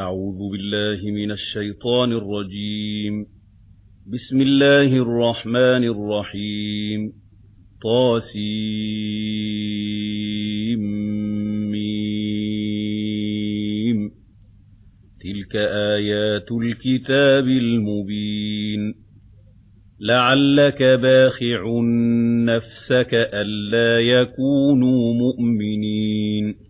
أعوذ بالله من الشيطان الرجيم. بسم الله الرحمن الرحيم. طاسيم. ميم. تلك آيات الكتاب المبين. لعلك باخع نفسك ألا يكونوا مؤمنين.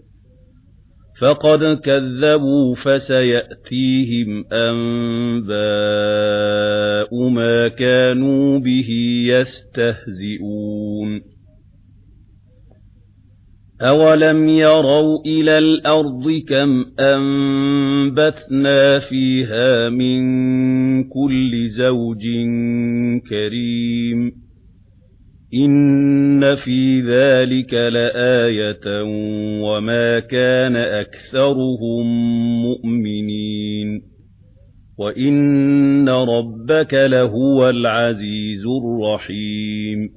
فَقَدْ كَذَّبُوا فَسَيَأْتِيهِمْ أَنبَاءُ مَا كَانُوا بِهِ يَسْتَهْزِئُونَ أَوَلَمْ يَرَوْا إِلَى الْأَرْضِ كَمْ أَنبَتْنَا فِيهَا مِن كُلِّ زَوْجٍ كَرِيمٍ إِنَّ فِي ذَلِكَ لَآيَةً وَمَا كَانَ أَكْثَرُهُم مُؤْمِنِينَ وَإِنَّ رَبَّكَ لَهُوَ الْعَزِيزُ الرَّحِيمُ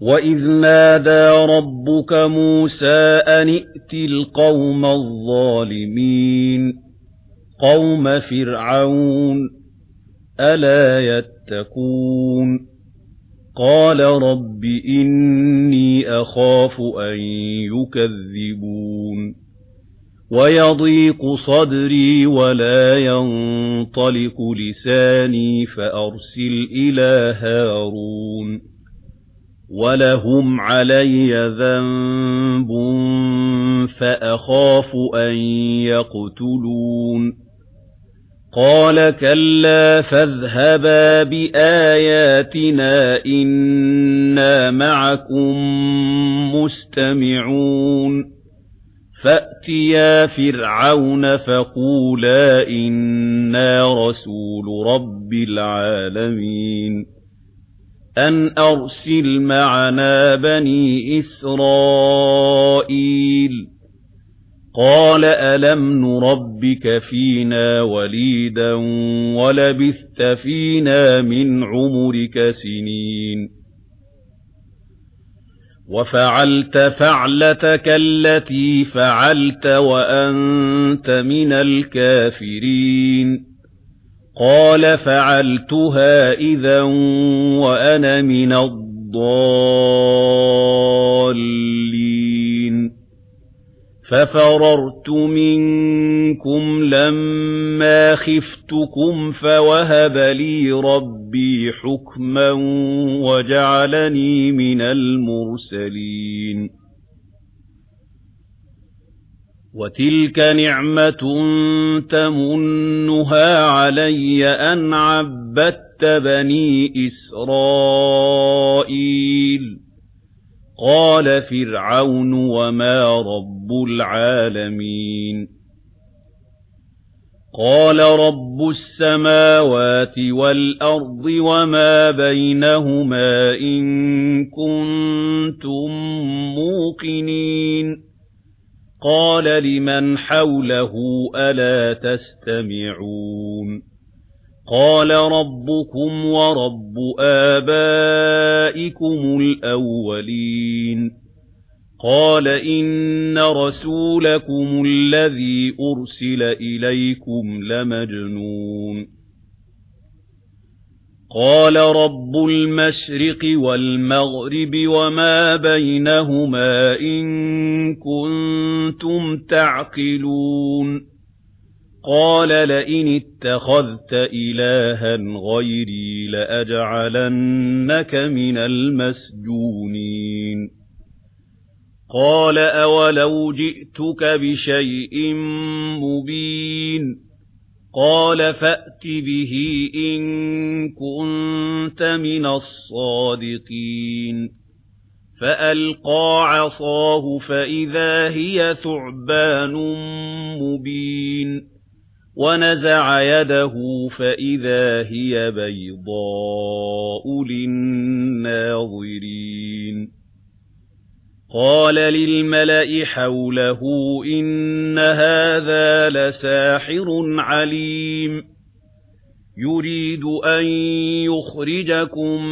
وَإِذْ نَادَى رَبُّكَ مُوسَى أَنِ ائْتِ الْقَوْمَ الظَّالِمِينَ قَوْمَ فِرْعَوْنَ أَلَا يَتَّقُونَ قَالَ رَبِّ إِنِّي أَخَافُ أَن يُكَذِّبُونِ وَيَضِيقُ صَدْرِي وَلَا يَنطَلِقُ لِسَانِي فَأَرْسِلْ إِلَى هَارُونَ وَلَهُمْ عَلَيَّ ذَنبٌ فَأَخَافُ أَن يَقْتُلُونِ قَالَ كَلَّا فَاذْهَبَا بِآيَاتِنَا إِنَّا مَعَكُمْ مُسْتَمِعُونَ. فَأْتِيَا فِرْعَوْنَ فَقُولَا إِنَّا رَسُولُ رَبِّ الْعَالَمِينَ. أَنْ أَرْسِلْ مَعَنَا بَنِي إِسْرَائِيلَ. قَالَ أَلَمْ نُرَبِّكَ فِينَا وَلِيدًا وَلَبِثْتَ فِينَا مِنْ عُمُرِكَ سِنِينَ وَفَعَلْتَ فَعْلَتَكَ الَّتِي فَعَلْتَ وَأَنْتَ مِنَ الْكَافِرِينَ قَالَ فَعَلْتُهَا إِذًا وَأَنَا مِنَ الضَّالِّينَ فَفَرَرْتُ مِنكُمْ لَمَّا خِفْتُكُمْ فَوَهَبَ لِي رَبِّي حُكْمًا وَجَعَلَنِي مِنَ الْمُرْسَلِينَ وَتِلْكَ نِعْمَةٌ تَمُنُّهَا عَلَيَّ أَنْ عَبَّدتَّ بَنِي إِسْرَائِيلَ قَالَ فِرْعَوْنُ وَمَا رَبُّ الْعَالَمِينَ. قَالَ رَبُّ السَّمَاوَاتِ وَالْأَرْضِ وَمَا بَيْنَهُمَا إِن كُنتُم مُّوقِنِينَ. قَالَ لِمَنْ حَوْلَهُ أَلَا تَسْتَمِعُونَ. قَالَ رَبُّكُمْ وَرَبُّ آبَائِكُمُ الْأَوَّلِينَ قَالَ إِنَّ رَسُولَكُمُ الَّذِي أُرْسِلَ إِلَيْكُمْ لَمَجْنُونٌ قَالَ رَبُّ الْمَشْرِقِ وَالْمَغْرِبِ وَمَا بَيْنَهُمَا إِن كُنتُمْ تَعْقِلُونَ قَالَ لَئِنِ اتَّخَذْتَ إِلَٰهًا غَيْرِي لَأَجْعَلَنَّكَ مِنَ الْمَسْجُونِينَ. قَالَ أَوَلَوْ جِئْتُكَ بِشَيْءٍ مُبِينٍ. قَالَ فَأْتِ بِهِ إِن كُنتَ مِنَ الصَّادِقِينَ. فَأَلْقَى عَصَاهُ فَإِذَا هِيَ ثُعْبَانٌ مُبِينٌ. وَنَزَعَ يَدَهُ فَإِذَا هِيَ بَيْضَاءُ لِلنَّاظِرِينَ. قَالَ لِلْمَلَإِ حَوْلَهُ إِنَّ هَذَا لَسَاحِرٌ عَلِيمٌ. يُرِيدُ أَن يُخْرِجَكُم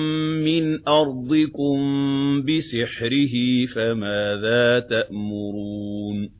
مِّنْ أَرْضِكُم بِسِحْرِهِ فَمَاذَا تَأْمُرُونَ؟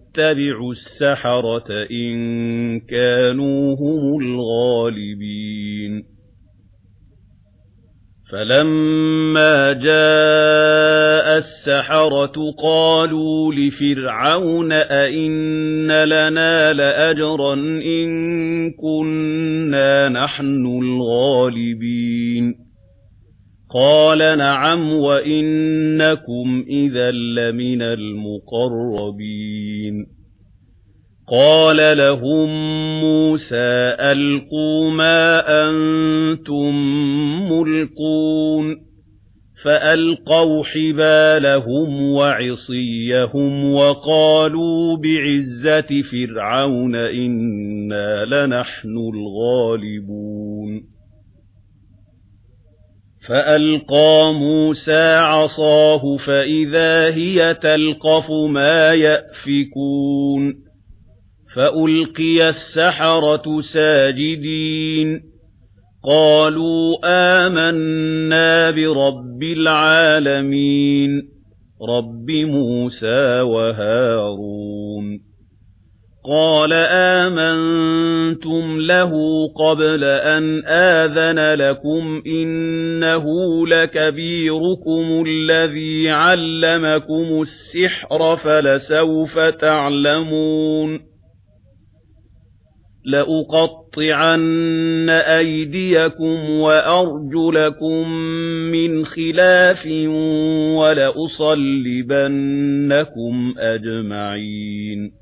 اتبعوا السحرة إن كانوا هم الغالبين. فَلَمَّا جَاءَ السَّحَرَةُ قَالُوا لِفِرْعَوْنَ أَئِنَّ لَنَا لَأَجْرًا إِن كُنَّا نَحْنُ الْغَالِبِينَ. قَالَ نَعَمْ وَإِنَّكُمْ إِذًا لَّمِنَ الْمُقَرَّبِينَ. قَالَ لَهُم مُوسَى أَلْقُوا مَا أَنتُم مُّلْقُونَ. فَأَلْقَوْا حِبَالَهُمْ وَعِصِيَّهُمْ وَقَالُوا بِعِزَّةِ فِرْعَوْنَ إِنَّا لَنَحْنُ الْغَالِبُونَ. فَأَلْقَى مُوسَى عَصَاهُ فَإِذَا هِيَ تَلْقَفُ مَا يَأْفِكُونَ فَأُلْقِيَ السَّحَرَةُ سَاجِدِينَ قَالُوا آمَنَّا بِرَبِّ الْعَالَمِينَ رَبِّ مُوسَى وَهَارُونَ قَالَ آمَنْتُمْ لَهُ قَبْلَ أَنْ آذَنَ لَكُمْ إِنَّهُ لَكَبِيرُكُمُ الَّذِي عَلَّمَكُمُ السِّحْرَ فَلَسَوْفَ تَعْلَمُونَ لَأُقَطِّعَنَّ أَيْدِيَكُمْ وَأَرْجُلَكُمْ مِنْ خِلَافٍ وَلَأُصَلِّبَنَّكُمْ أَجْمَعِينَ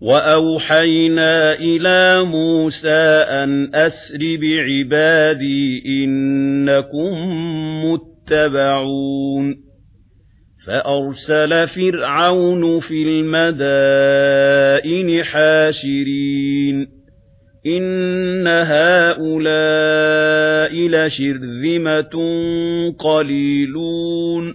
وَأَوْحَيْنَا إِلَى مُوسَى أَنْ أَسْرِ بِعِبَادِي إِنَّكُمْ مُتَّبَعُونَ فَأَرْسَلَ فِرْعَوْنُ فِي الْمَدَائِنِ حَاشِرِينَ إِنَّ هَؤُلَاءِ لَشِرْذِمَةٌ قَلِيلُونَ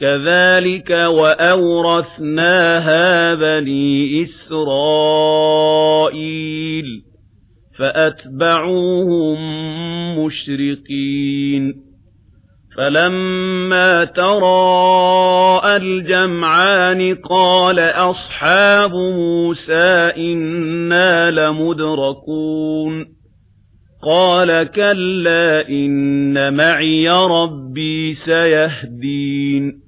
كَذَلِكَ وَأَوْرَثْنَاهَا بَنِي إِسْرَائِيلَ فَأَتْبَعُوهُم مُشْرِقِينَ فَلَمَّا تَرَاءَ الْجَمْعَانِ قَالَ أَصْحَابُ مُوسَى إِنَّا لَمُدْرَكُونَ قَالَ كَلَّا إِنَّ مَعِيَ رَبِّي سَيَهْدِينِ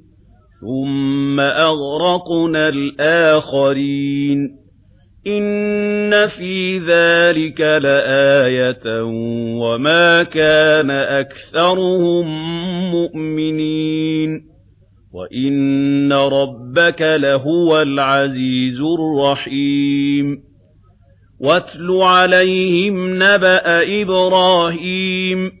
ثُمَّ أَغْرَقْنَا الْآخَرِينَ إِنَّ فِي ذَلِكَ لَآيَةً وَمَا كَانَ أَكْثَرُهُم مُؤْمِنِينَ وَإِنَّ رَبَّكَ لَهُوَ الْعَزِيزُ الرَّحِيمُ وَاتْلُ عَلَيْهِمْ نَبَأَ إِبْرَاهِيمَ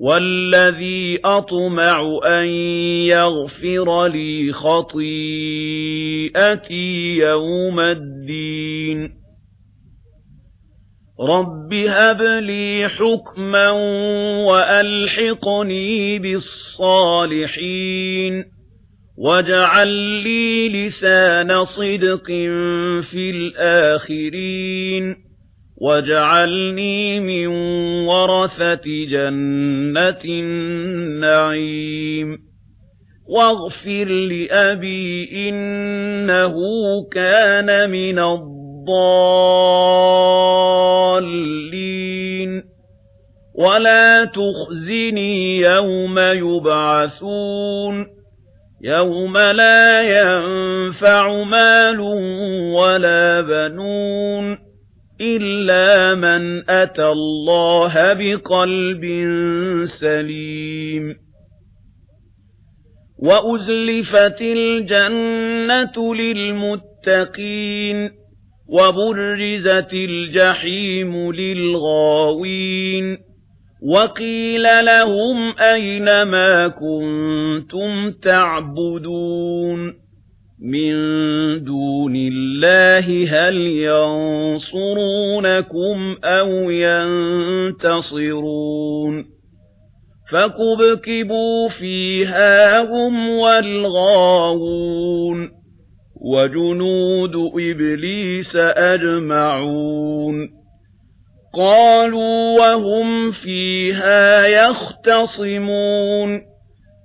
وَالَّذِي أَطْمَعُ أَن يَغْفِرَ لِي خَطِيئَتِي يَوْمَ الدِّينِ رَبِّ هَبْ لِي حُكْمًا وَأَلْحِقْنِي بِالصَّالِحِينَ وَاجْعَل لِّي لِسَانَ صِدْقٍ فِي الْآخِرِينَ وَاجْعَلْنِي مِنْ وَرَثَةِ جَنَّةِ النَّعِيمِ وَاغْفِرْ لِأَبِي إِنَّهُ كَانَ مِنَ الضَّالِّينَ وَلَا تُخْزِنِي يَوْمَ يُبْعَثُونَ يَوْمَ لَا يَنفَعُ مَالٌ وَلَا بَنُونَ إِلَّا مَنْ أَتَى اللَّهَ بِقَلْبٍ سَلِيمٍ وَأُزْلِفَتِ الْجَنَّةُ لِلْمُتَّقِينَ وَبُرِّزَتِ الْجَحِيمُ لِلْغَاوِينَ وَقِيلَ لَهُمْ أَيْنَ مَا كُنتُمْ تَعْبُدُونَ مِن دُونِ اللَّهِ هَلْ يَنصُرُونَكُمْ أَوْ يَنتَصِرُونَ فَكُبْكِبُوا فِيهَا هُمْ وَالْغَاوُونَ وَجُنُودُ إِبْلِيسَ أَجْمَعُونَ قَالُوا وَهُمْ فِيهَا يَخْتَصِمُونَ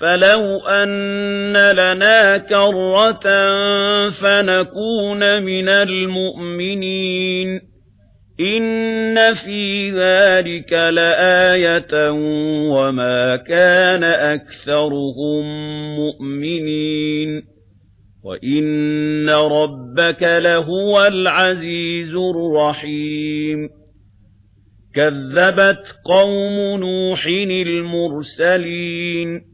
فَلَوْ أَنَّ لَنَا كَرَّةً فَنَكُونَ مِنَ الْمُؤْمِنِينَ إِنَّ فِي ذَلِكَ لَآيَةً وَمَا كَانَ أَكْثَرُهُم مُؤْمِنِينَ وَإِنَّ رَبَّكَ لَهُوَ الْعَزِيزُ الرَّحِيمُ كَذَّبَتْ قَوْمُ نُوحٍ الْمُرْسَلِينَ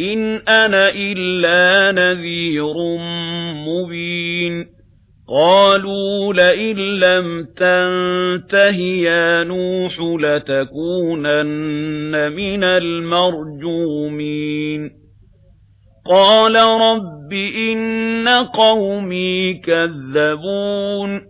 إِنْ أَنَا إِلَّا نَذِيرٌ مُبِينٌ قَالُوا لَئِن لَّمْ تنتهي يَا نُوحُ لَتَكُونَنَّ مِنَ الْمَرْجُومِينَ قَالَ رَبِّ إِنَّ قَوْمِي كَذَّبُونِ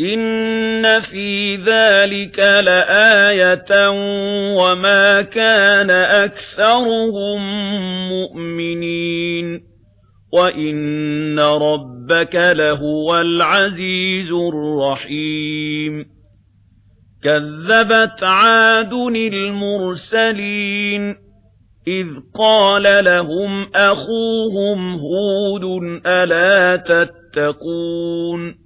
إِنَّ فِي ذَلِكَ لَآيَةً وَمَا كَانَ أَكْثَرُهُم مُؤْمِنِينَ وَإِنَّ رَبَّكَ لَهُوَ الْعَزِيزُ الرَّحِيمُ كَذَّبَتْ عَادٌ الْمُرْسَلِينَ إِذْ قَالَ لَهُمْ أَخُوهُمْ هُودٌ أَلَا تَتَّقُونَ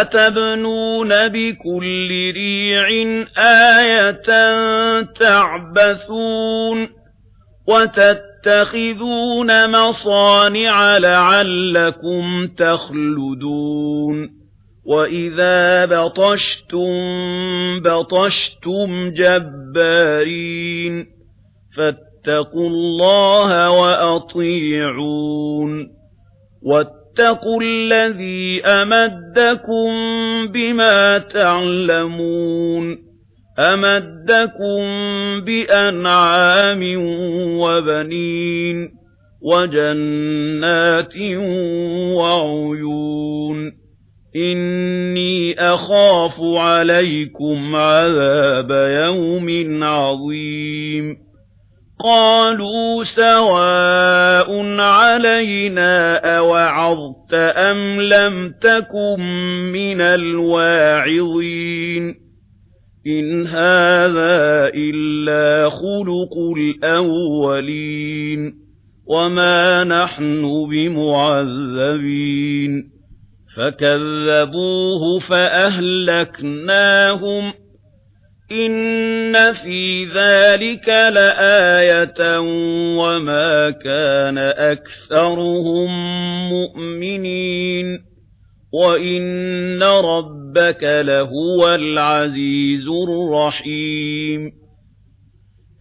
أَتَبْنُونَ بِكُلِّ رِيعٍ آيَةً تَعْبَثُونَ وَتَتَّخِذُونَ مَصَانِعَ لَعَلَّكُمْ تَخْلُدُونَ وَإِذَا بَطَشْتُمْ بَطَشْتُمْ جَبَّارِينَ فَاتَّقُوا اللَّهَ وَأَطِيعُونَ وَاتَّقُوا الَّذِي أَمَدَّكُمْ بِمَا تَعْلَمُونَ أَمَدَّكُمْ بِأَنْعَامٍ وَبَنِينَ وَجَنَّاتٍ وَعُيُونٍ إِنِّي أَخَافُ عَلَيْكُمْ عَذَابَ يَوْمٍ عَظِيمٍ قَالُوا سَوَاءٌ عَلَيْنَا أَوَعَظْتَ أَمْ لَمْ تَكُنْ مِنَ الْوَاعِظِينَ إِنْ هَذَا إِلَّا خُلُقُ الْأَوَّلِينَ وَمَا نَحْنُ بِمُعَذَّبِينَ فَكَذَّبُوهُ فَأَهْلَكْنَاهُمْ إِنَّ فِي ذَلِكَ لَآيَةً وَمَا كَانَ أَكْثَرُهُم مُؤْمِنِينَ وَإِنَّ رَبَّكَ لَهُوَ الْعَزِيزُ الرَّحِيمُ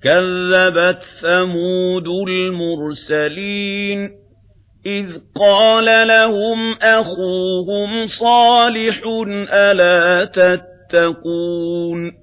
كَذَّبَتْ ثَمُودُ الْمُرْسَلِينَ إِذْ قَالَ لَهُمْ أَخُوهُمْ صَالِحٌ أَلَا تَتَّقُونَ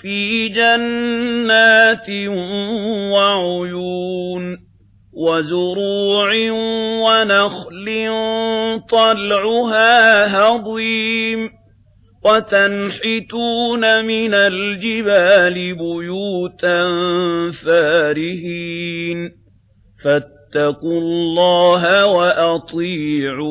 في جنات وعيون وزروع ونخل طلعها هضيم وتنحتون من الجبال بيوتا فارهين فاتقوا الله وأطيعون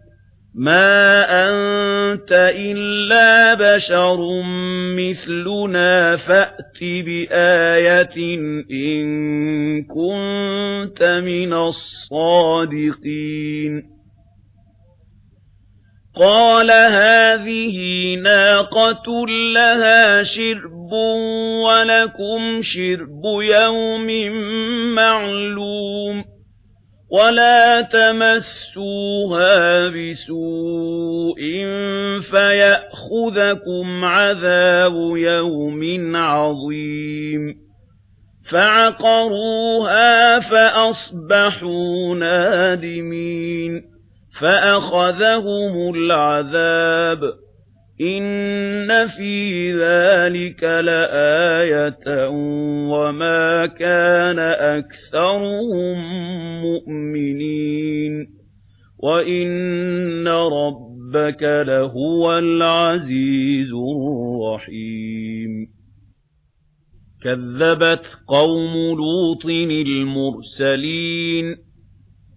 مَا أَنْتَ إِلَّا بَشَرٌ مِثْلُنَا فَأْتِ بِآيَةٍ إِن كُنْتَ مِنَ الصَّادِقِينَ قَالَ هَذِهِ نَاقَةٌ لَهَا شِرْبٌ وَلَكُمْ شِرْبُ يَوْمٍ مَعْلُومٍ ولا تمسوها بسوء فيأخذكم عذاب يوم عظيم فعقروها فأصبحوا نادمين فأخذهم العذاب إِنَّ فِي ذَلِكَ لَآيَةً وَمَا كَانَ أَكْثَرُهُم مُؤْمِنِينَ وَإِنَّ رَبَّكَ لَهُوَ الْعَزِيزُ الرَّحِيمُ كَذَّبَتْ قَوْمُ لُوطٍ الْمُرْسَلِينَ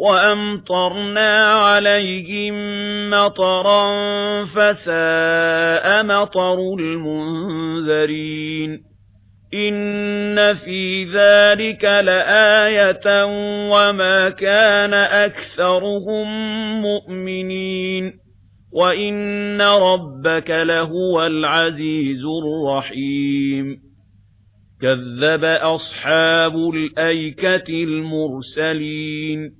وَأَمْطَرْنَا عَلَيْهِمْ مَطَرًا فَسَاءَ مَطَرُ الْمُنذَرِينَ إِنَّ فِي ذَلِكَ لَآيَةً وَمَا كَانَ أَكْثَرُهُم مُؤْمِنِينَ وَإِنَّ رَبَّكَ لَهُوَ الْعَزِيزُ الرَّحِيمُ كَذَّبَ أَصْحَابُ الْأَيْكَةِ الْمُرْسَلِينَ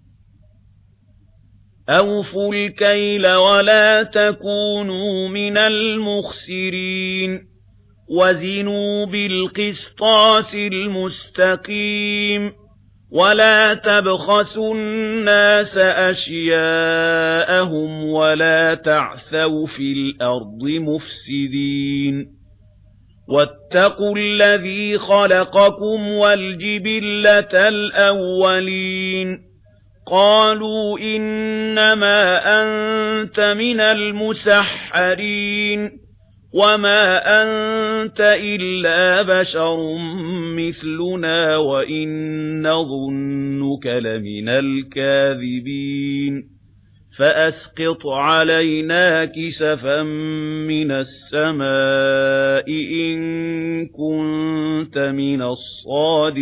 أَوْفُوا الْكَيْلَ وَلَا تَكُونُوا مِنَ الْمُخْسِرِينَ وَزِنُوا بِالْقِسْطَاسِ الْمُسْتَقِيمِ وَلَا تَبْخَسُوا النَّاسَ أَشْيَاءَهُمْ وَلَا تَعْثَوْا فِي الْأَرْضِ مُفْسِدِينَ وَاتَّقُوا الَّذِي خَلَقَكُمْ وَالْجِبِلَّةَ الْأَوَّلِينَ قالوا إنما أنت من المسحرين وما أنت إلا بشر مثلنا وإن ظنك لمن الكاذبين فأسقط علينا كسفا من السماء إن كنت من الصادقين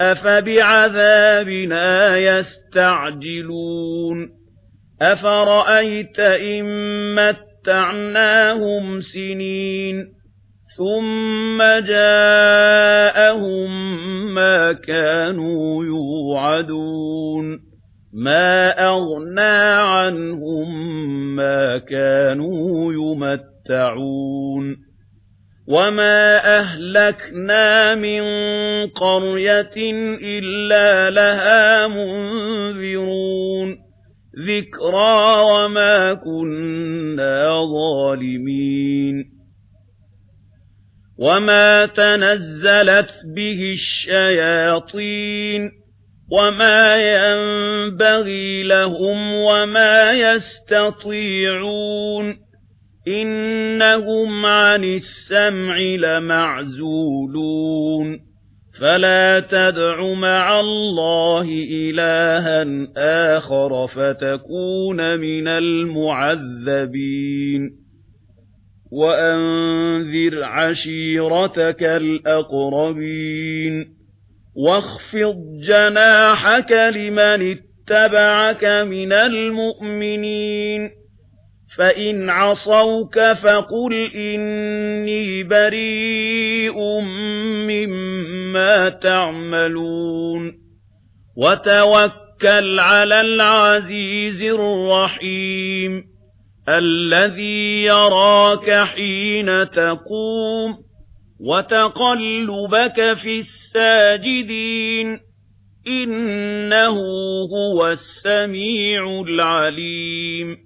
أَفَبِعَذَابِنَا يَسْتَعْجِلُونَ أَفَرَأَيْتَ إِن مَّتَّعْنَاهُمْ سِنِينَ ثُمَّ جَاءَهُم مَّا كَانُوا يُوعَدُونَ مَا أَغْنَى عَنْهُم مَّا كَانُوا يُمَتَّعُونَ وَمَا أَهْلَكْنَا مِنْ قَرْيَةٍ إِلَّا لَهَا مُنْذِرُونَ ذِكْرَى وَمَا كُنَّا ظَالِمِينَ وَمَا تَنَزَّلَتْ بِهِ الشَّيَاطِينُ وَمَا يَنبَغِي لَهُمْ وَمَا يَسْتَطِيعُونَ إِنَّهُمْ عَنِ السَّمْعِ لَمَعْزُولُونَ فَلَا تَدْعُ مَعَ اللَّهِ إِلَٰهًا آخَرَ فَتَكُونَ مِنَ الْمُعَذَّبِينَ وَأَنذِرْ عَشِيرَتَكَ الْأَقْرَبِينَ وَاخْفِضْ جَنَاحَكَ لِمَنِ اتَّبَعَكَ مِنَ الْمُؤْمِنِينَ فَإِنْ عَصَوْكَ فَقُلْ إِنِّي بَرِيءٌ مِّمَّا تَعْمَلُونَ وَتَوَكَّلْ عَلَى الْعَزِيزِ الرَّحِيمِ الَّذِي يَرَاكَ حِينَ تَقُومُ وَتَقَلُّبَكَ فِي السَّاجِدِينَ إِنَّهُ هُوَ السَّمِيعُ الْعَلِيمُ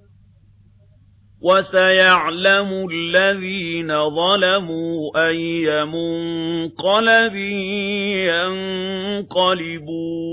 وَسَيَعْلَمُ الَّذِينَ ظَلَمُوا أَيَّ مُنقَلَبٍ يَنقَلِبُونَ